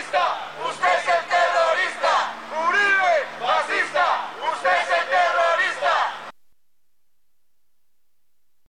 Fascista! Os